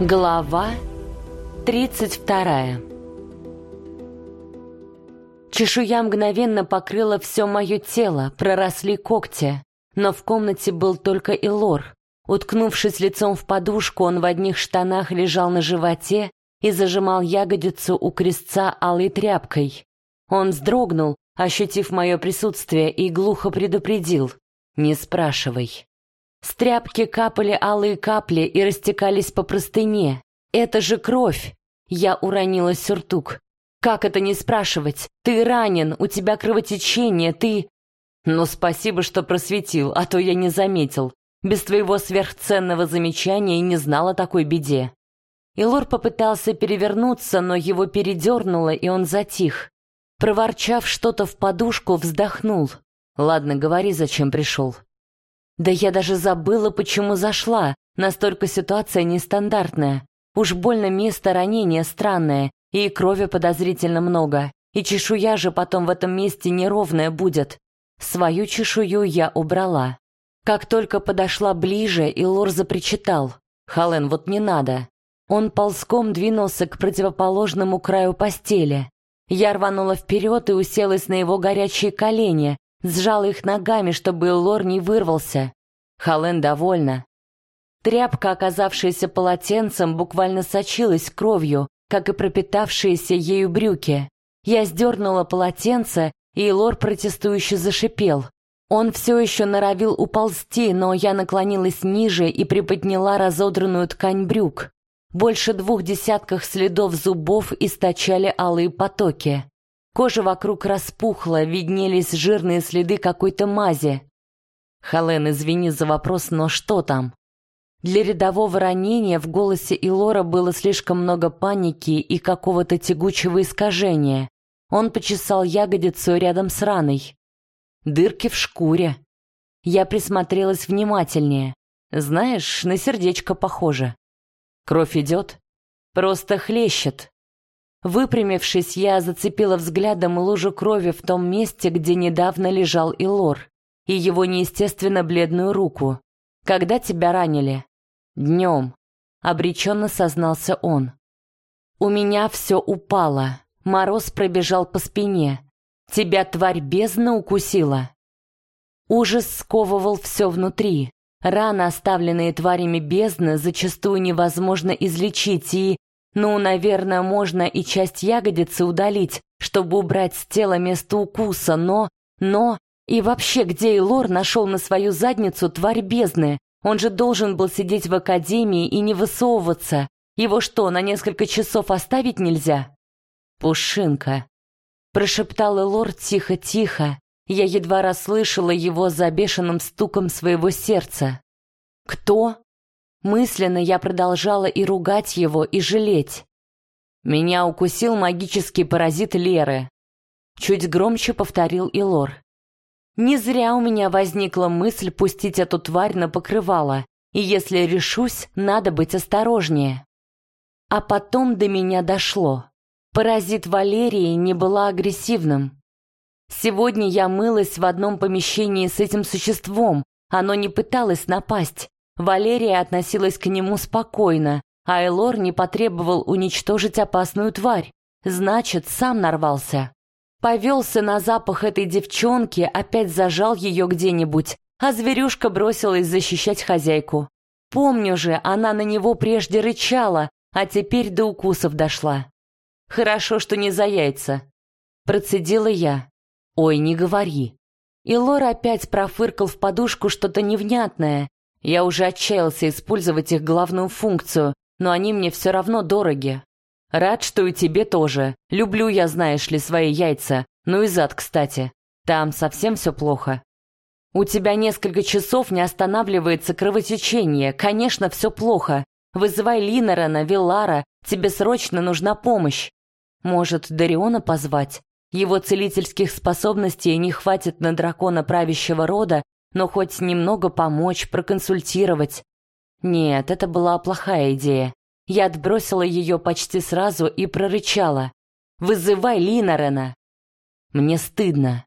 Глава 32 Чешуя мгновенно покрыла все мое тело, проросли когти. Но в комнате был только Илор. Уткнувшись лицом в подушку, он в одних штанах лежал на животе и зажимал ягодицу у крестца алой тряпкой. Он вздрогнул, ощутив мое присутствие, и глухо предупредил «Не спрашивай». С тряпки капали алые капли и растекались по простыне. «Это же кровь!» Я уронила сюртук. «Как это не спрашивать? Ты ранен, у тебя кровотечение, ты...» «Ну, спасибо, что просветил, а то я не заметил. Без твоего сверхценного замечания и не знал о такой беде». Илор попытался перевернуться, но его передернуло, и он затих. Проворчав что-то в подушку, вздохнул. «Ладно, говори, зачем пришел». Да я даже забыла, почему зашла. Настолько ситуация нестандартная. Уж больно место ранения странное, и крови подозрительно много. И чешуя же потом в этом месте неровная будет. Свою чешую я убрала. Как только подошла ближе, и Лор запричитал. «Хален, вот не надо». Он ползком двинулся к противоположному краю постели. Я рванула вперед и уселась на его горячие колени, сжала их ногами, чтобы Лор не вырвался. Хален довольна. Тряпка, оказавшаяся полотенцем, буквально сочилась кровью, как и пропитавшиеся ею брюки. Я сдернула полотенце, и Лор протестующе зашипел. Он все еще норовил уползти, но я наклонилась ниже и приподняла разодранную ткань брюк. Больше двух десятков следов зубов источали алые потоки. Кожа вокруг распухла, виднелись жирные следы какой-то мази. Хален, извини за вопрос, но что там? Для рядового ранения в голосе Илора было слишком много паники и какого-то тягучего искажения. Он почесал ягодицу рядом с раной. Дырки в шкуре. Я присмотрелась внимательнее. Знаешь, на сердечко похоже. Кровь идет? Просто хлещет. Выпрямившись, я зацепила взглядом лужу крови в том месте, где недавно лежал Илор, и его неестественно бледную руку. «Когда тебя ранили?» «Днем», — обреченно сознался он. «У меня все упало. Мороз пробежал по спине. Тебя тварь бездна укусила?» Ужас сковывал все внутри. Раны, оставленные тварями бездны, зачастую невозможно излечить, и ну, наверное, можно и часть ягодицы удалить, чтобы убрать с тела место укуса, но... Но... И вообще, где Элор нашел на свою задницу тварь бездны? Он же должен был сидеть в академии и не высовываться. Его что, на несколько часов оставить нельзя? Пушинка. Прошептал Элор тихо-тихо. Я едва расслышала его за бешеным стуком своего сердца. «Кто?» Мысленно я продолжала и ругать его, и жалеть. Меня укусил магический паразит Леры. Чуть громче повторил Илор. Не зря у меня возникла мысль пустить эту тварь на покрывало, и если решусь, надо быть осторожнее. А потом до меня дошло. Паразит Валерии не была агрессивным. Сегодня я мылась в одном помещении с этим существом, оно не пыталось напасть, Валерия относилась к нему спокойно, а Элор не потребовал уничтожить опасную тварь. Значит, сам нарвался. Повелся на запах этой девчонки, опять зажал ее где-нибудь, а зверюшка бросилась защищать хозяйку. Помню же, она на него прежде рычала, а теперь до укусов дошла. Хорошо, что не за яйца. Процедила я. Ой, не говори. И Лора опять профыркал в подушку что-то невнятное, я уже отчаялся использовать их главную функцию, но они мне все равно дороги. Рад, что и тебе тоже. Люблю я, знаешь ли, свои яйца. Ну и зад, кстати. Там совсем все плохо. У тебя несколько часов не останавливается кровотечение. Конечно, все плохо. Вызывай Линорена, Вилара. Тебе срочно нужна помощь. Может, Дариона позвать? Его целительских способностей не хватит на дракона правящего рода, но хоть немного помочь, проконсультировать. Нет, это была плохая идея. Я отбросила ее почти сразу и прорычала. «Вызывай Линорена!» Мне стыдно.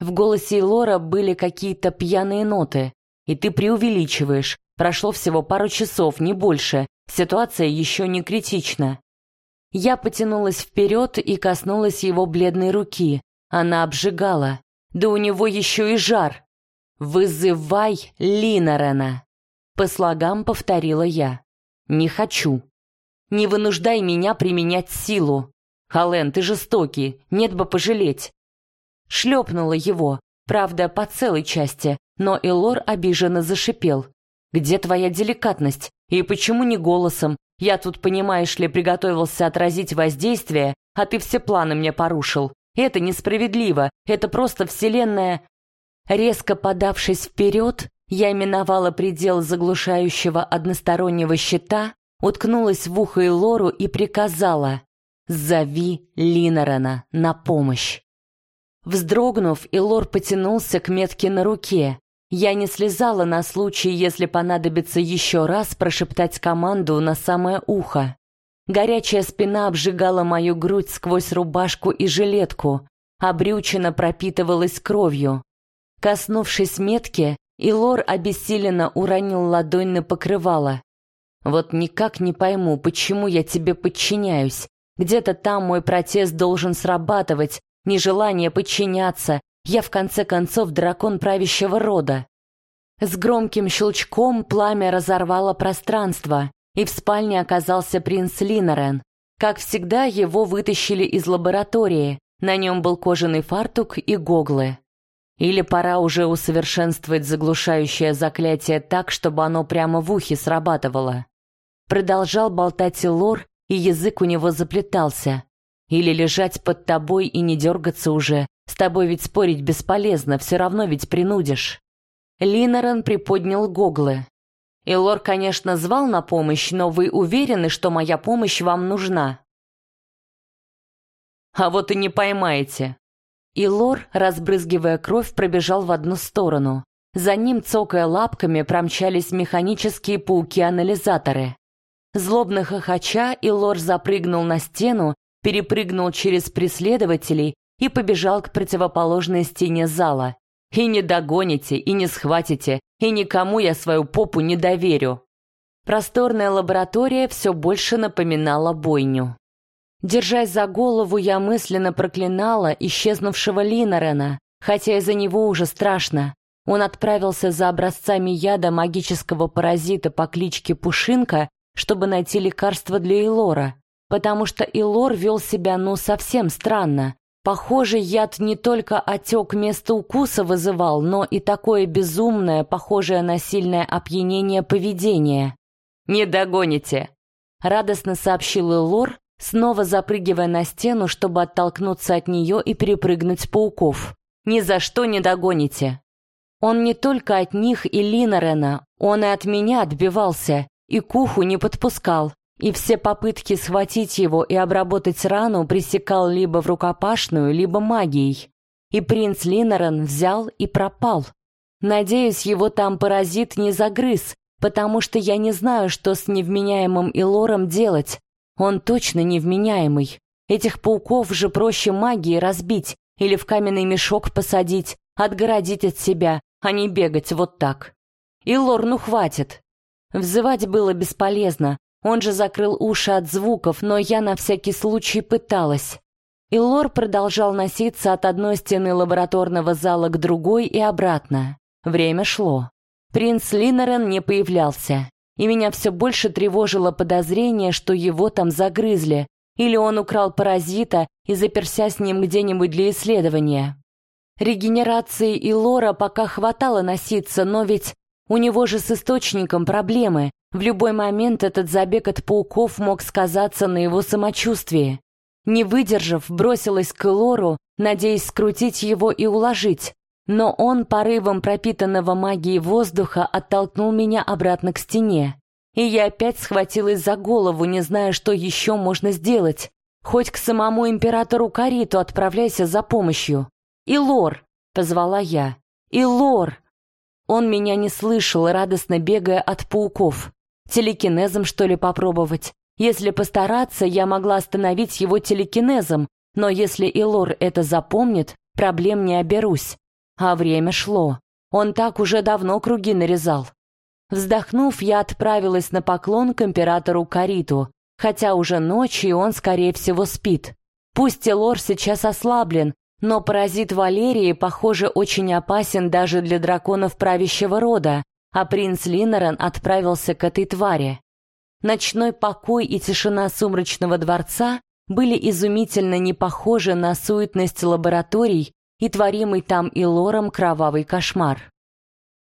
В голосе Лора были какие-то пьяные ноты. И ты преувеличиваешь. Прошло всего пару часов, не больше. Ситуация еще не критична. Я потянулась вперед и коснулась его бледной руки. Она обжигала. Да у него еще и жар. «Вызывай Линорена!» По слогам повторила я. «Не хочу. Не вынуждай меня применять силу. Хален, ты жестокий, нет бы пожалеть». Шлепнула его, правда, по целой части, но Элор обиженно зашипел. «Где твоя деликатность? И почему не голосом? Я тут, понимаешь ли, приготовился отразить воздействие, а ты все планы мне порушил. Это несправедливо, это просто вселенная...» Резко подавшись вперед, я миновала предел заглушающего одностороннего щита, уткнулась в ухо Элору и приказала «Зови Линорена на помощь». Вздрогнув, Илор потянулся к метке на руке. Я не слезала на случай, если понадобится еще раз прошептать команду на самое ухо. Горячая спина обжигала мою грудь сквозь рубашку и жилетку, а брючина пропитывалась кровью. Коснувшись метки, Илор обессиленно уронил ладонь на покрывало. «Вот никак не пойму, почему я тебе подчиняюсь. Где-то там мой протест должен срабатывать, нежелание подчиняться. Я, в конце концов, дракон правящего рода». С громким щелчком пламя разорвало пространство, и в спальне оказался принц Линорен. Как всегда, его вытащили из лаборатории. На нем был кожаный фартук и гоглы. Или пора уже усовершенствовать заглушающее заклятие так, чтобы оно прямо в ухе срабатывало. Продолжал болтать Лор, и язык у него заплетался. Или лежать под тобой и не дергаться уже. С тобой ведь спорить бесполезно, все равно ведь принудишь. Линорен приподнял гоглы. Илор, конечно, звал на помощь, но вы уверены, что моя помощь вам нужна? А вот и не поймаете, и Лор, разбрызгивая кровь, пробежал в одну сторону. За ним, цокая лапками, промчались механические пауки-анализаторы. Злобно хохоча, и Лор запрыгнул на стену, перепрыгнул через преследователей и побежал к противоположной стене зала. «И не догоните, и не схватите, и никому я свою попу не доверю». Просторная лаборатория все больше напоминала бойню. Держась за голову, я мысленно проклинала исчезнувшего Линорена, хотя из-за него уже страшно. Он отправился за образцами яда магического паразита по кличке Пушинка, чтобы найти лекарство для Илора, потому что Илор вел себя ну совсем странно. Похоже, яд не только отек места укуса вызывал, но и такое безумное, похожее на сильное опьянение поведение. «Не догоните!» — радостно сообщил Илор, снова запрыгивая на стену, чтобы оттолкнуться от нее и перепрыгнуть пауков. «Ни за что не догоните!» Он не только от них и Линорена, он и от меня отбивался, и к уху не подпускал, и все попытки схватить его и обработать рану пресекал либо в рукопашную, либо магией. И принц Линорен взял и пропал. Надеюсь, его там паразит не загрыз, потому что я не знаю, что с невменяемым Илором делать, он точно невменяемый. Этих пауков же проще магией разбить или в каменный мешок посадить, отгородить от себя, а не бегать вот так. И Лорну хватит. Взывать было бесполезно, он же закрыл уши от звуков, но я на всякий случай пыталась. И Лор продолжал носиться от одной стены лабораторного зала к другой и обратно. Время шло. Принц Линорен не появлялся и меня все больше тревожило подозрение, что его там загрызли, или он украл паразита и заперся с ним где-нибудь для исследования. Регенерации и лора пока хватало носиться, но ведь у него же с источником проблемы. В любой момент этот забег от пауков мог сказаться на его самочувствии. Не выдержав, бросилась к Лору, надеясь скрутить его и уложить. Но он порывом пропитанного магией воздуха оттолкнул меня обратно к стене. И я опять схватилась за голову, не зная, что еще можно сделать. Хоть к самому императору Кариту отправляйся за помощью. «Илор!» — позвала я. «Илор!» Он меня не слышал, радостно бегая от пауков. Телекинезом, что ли, попробовать? Если постараться, я могла остановить его телекинезом, но если Илор это запомнит, проблем не оберусь. А время шло. Он так уже давно круги нарезал. Вздохнув, я отправилась на поклон к императору Кариту, хотя уже ночью и он, скорее всего, спит. Пусть Элор сейчас ослаблен, но паразит Валерии, похоже, очень опасен даже для драконов правящего рода, а принц Линорен отправился к этой твари. Ночной покой и тишина сумрачного дворца были изумительно не похожи на суетность лабораторий и творимый там и лором кровавый кошмар.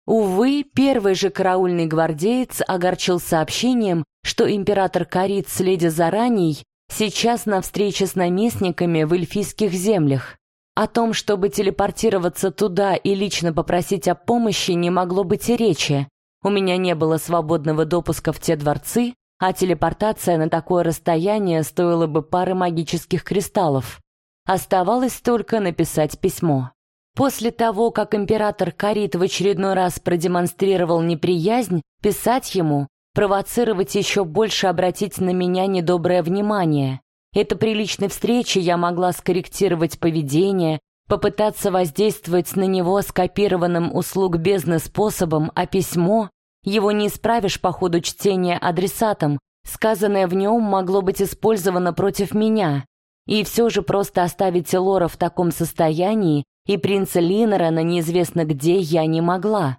Увы, первый же караульный гвардеец огорчил сообщением, что император Карит с леди Зараней сейчас на встрече с наместниками в эльфийских землях. О том, чтобы телепортироваться туда и лично попросить о помощи, не могло быть и речи. У меня не было свободного допуска в те дворцы, а телепортация на такое расстояние стоила бы пары магических кристаллов. Оставалось только написать письмо. После того, как император Карит в очередной раз продемонстрировал неприязнь, писать ему, провоцировать еще больше обратить на меня недоброе внимание. Это при личной встрече я могла скорректировать поведение, попытаться воздействовать на него скопированным услуг бездны способом, а письмо его не исправишь по ходу чтения адресатом, сказанное в нем могло быть использовано против меня. И все же просто оставить Лора в таком состоянии и принца Линнера на неизвестно где я не могла.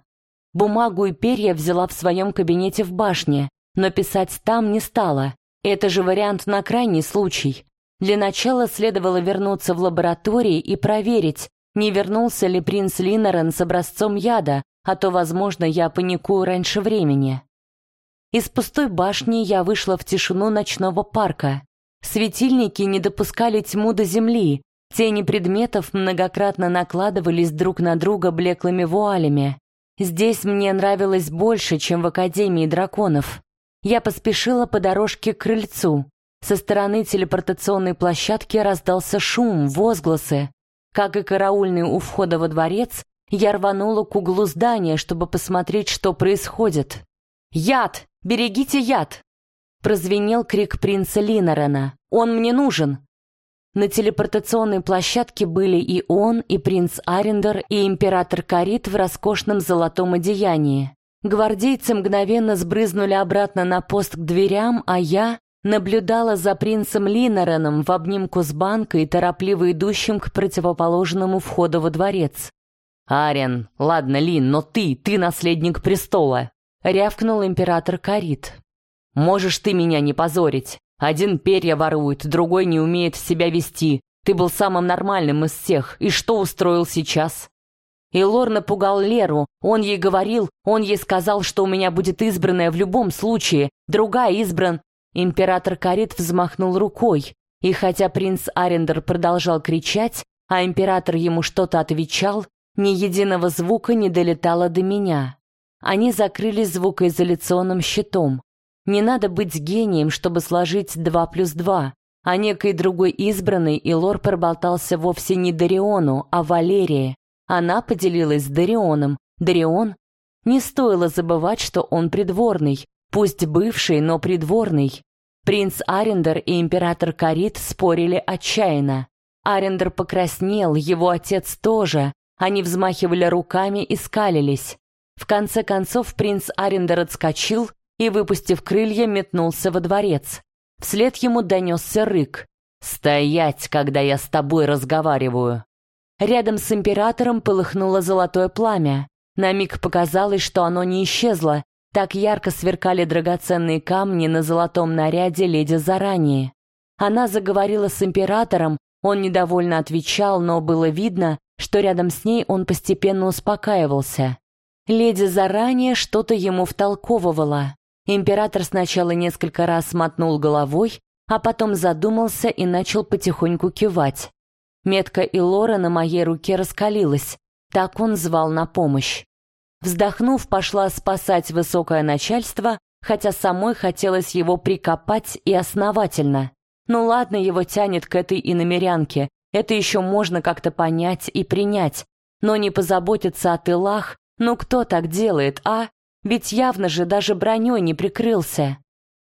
Бумагу и перья взяла в своем кабинете в башне, но писать там не стала. Это же вариант на крайний случай. Для начала следовало вернуться в лаборатории и проверить, не вернулся ли принц Линнерен с образцом яда, а то, возможно, я паникую раньше времени. Из пустой башни я вышла в тишину ночного парка. Светильники не допускали тьму до земли, тени предметов многократно накладывались друг на друга блеклыми вуалями. Здесь мне нравилось больше, чем в Академии драконов. Я поспешила по дорожке к крыльцу. Со стороны телепортационной площадки раздался шум, возгласы. Как и караульный у входа во дворец, я рванула к углу здания, чтобы посмотреть, что происходит. «Яд! Берегите яд!» Прозвенел крик принца Линорена. «Он мне нужен!» На телепортационной площадке были и он, и принц Арендер, и император Карит в роскошном золотом одеянии. Гвардейцы мгновенно сбрызнули обратно на пост к дверям, а я наблюдала за принцем Линореном в обнимку с банкой, торопливо идущим к противоположному входу во дворец. «Арен, ладно, Лин, но ты, ты наследник престола!» — рявкнул император Карит. «Можешь ты меня не позорить. Один перья ворует, другой не умеет себя вести. Ты был самым нормальным из всех, и что устроил сейчас?» И Лор напугал Леру. Он ей говорил, он ей сказал, что у меня будет избранная в любом случае, другая избран. Император Карит взмахнул рукой, и хотя принц Арендер продолжал кричать, а император ему что-то отвечал, ни единого звука не долетало до меня. Они закрылись звукоизоляционным щитом. Не надо быть гением, чтобы сложить два плюс два. А некой другой избранной Илор проболтался вовсе не Дариону, а Валерии. Она поделилась с Дарионом. Дарион? Не стоило забывать, что он придворный. Пусть бывший, но придворный. Принц Арендер и император Карит спорили отчаянно. Арендер покраснел, его отец тоже, они взмахивали руками и скалились. В конце концов принц Арендер отскочил и, выпустив крылья, метнулся во дворец. Вслед ему донесся рык. «Стоять, когда я с тобой разговариваю!» Рядом с императором полыхнуло золотое пламя. На миг показалось, что оно не исчезло. Так ярко сверкали драгоценные камни на золотом наряде леди заранее. Она заговорила с императором, он недовольно отвечал, но было видно, что рядом с ней он постепенно успокаивался. Леди заранее что-то ему втолковывала. Император сначала несколько раз мотнул головой, а потом задумался и начал потихоньку кивать. Метка Илора на моей руке раскалилась. Так он звал на помощь. Вздохнув, пошла спасать высокое начальство, хотя самой хотелось его прикопать и основательно. Ну ладно, его тянет к этой иномерянке, это еще можно как-то понять и принять. Но не позаботиться о тылах, ну кто так делает, а? Ведь явно же даже броней не прикрылся.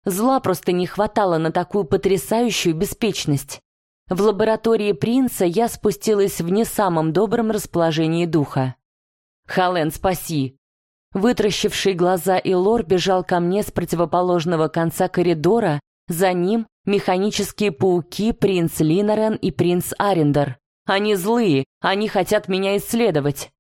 Зла просто не хватало на такую потрясающую беспечность. В лаборатории принца я спустилась в не самом добром расположении духа. «Хален, спаси!» Вытращивший глаза Илор бежал ко мне с противоположного конца коридора, за ним механические пауки принц Линорен и принц Арендер. Они злые, они хотят меня исследовать.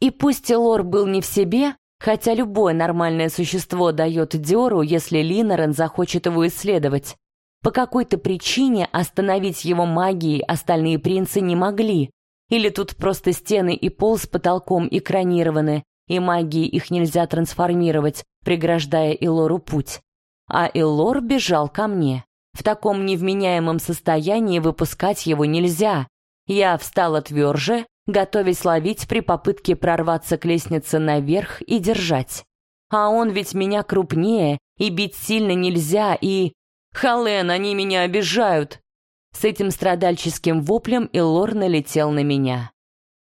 И пусть Илор был не в себе, хотя любое нормальное существо дает Диору, если Линорен захочет его исследовать. По какой-то причине остановить его магией остальные принцы не могли. Или тут просто стены и пол с потолком экранированы, и магией их нельзя трансформировать, преграждая Илору путь. А Илор бежал ко мне. В таком невменяемом состоянии выпускать его нельзя. Я встала тверже, готовясь ловить при попытке прорваться к лестнице наверх и держать. А он ведь меня крупнее, и бить сильно нельзя, и... «Хален, они меня обижают!» С этим страдальческим воплем Илор налетел на меня.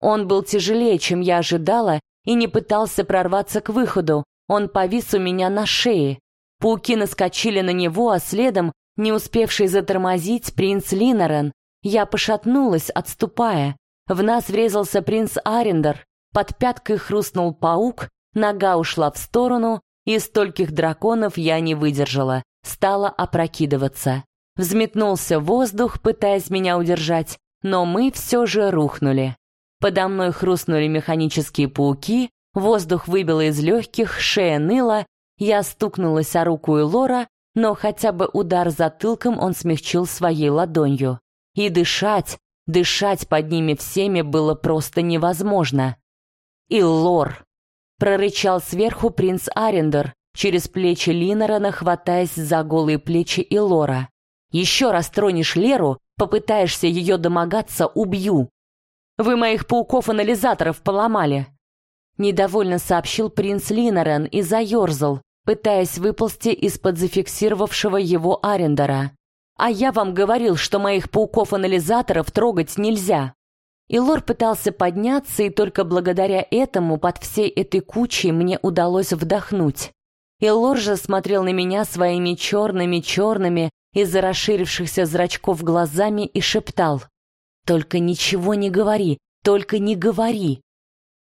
Он был тяжелее, чем я ожидала, и не пытался прорваться к выходу. Он повис у меня на шее. Пауки наскочили на него, а следом, не успевший затормозить, принц Линорен. Я пошатнулась, отступая. В нас врезался принц Арендер. Под пяткой хрустнул паук, нога ушла в сторону, и стольких драконов я не выдержала. Стала опрокидываться. Взметнулся воздух, пытаясь меня удержать, но мы все же рухнули. Подо мной хрустнули механические пауки, воздух выбило из легких, шея ныла, я стукнулась о руку Лора, но хотя бы удар затылком он смягчил своей ладонью. И дышать, дышать под ними всеми было просто невозможно. «Иллор!» — прорычал сверху принц Арендер, через плечи Линорана хватаясь за голые плечи Илора. «Еще раз тронешь Леру, попытаешься ее домогаться, убью!» Вы моих пауков-анализаторов поломали!» Недовольно сообщил принц Линорен и заерзал, пытаясь выползти из-под зафиксировавшего его Арендера. «А я вам говорил, что моих пауков-анализаторов трогать нельзя!» Илор пытался подняться, и только благодаря этому под всей этой кучей мне удалось вдохнуть. Илор же смотрел на меня своими черными-черными из-за расширившихся зрачков глазами и шептал — только ничего не говори, только не говори.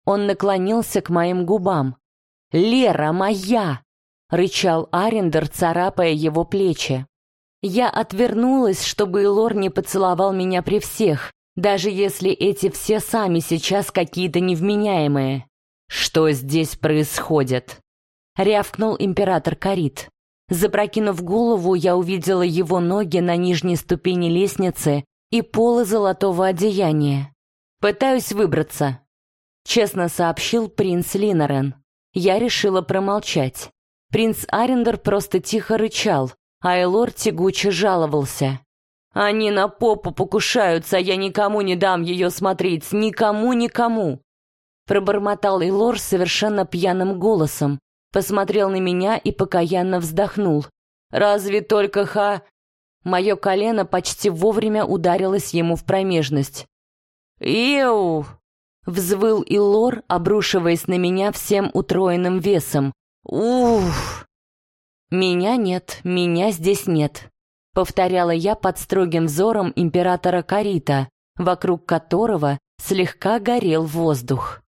Он наклонился к моим губам. «Лера моя!» — рычал Арендер, царапая его плечи. Я отвернулась, чтобы Илор не поцеловал меня при всех, даже если эти все сами сейчас какие-то невменяемые. «Что здесь происходит?» — рявкнул император Карит. Запрокинув голову, я увидела его ноги на нижней ступени лестницы и полы золотого одеяния. Пытаюсь выбраться», — честно сообщил принц Линорен. Я решила промолчать. Принц Арендер просто тихо рычал, а Элор тягуче жаловался. «Они на попу покушаются, а я никому не дам ее смотреть, никому-никому!» Пробормотал Элор совершенно пьяным голосом, посмотрел на меня и покаянно вздохнул. «Разве только ха...» Мое колено почти вовремя ударилось ему в промежность. «Иу!» — взвыл Илор, обрушиваясь на меня всем утроенным весом. «Уф!» «Меня нет, меня здесь нет», — повторяла я под строгим взором императора Карита, вокруг которого слегка горел воздух.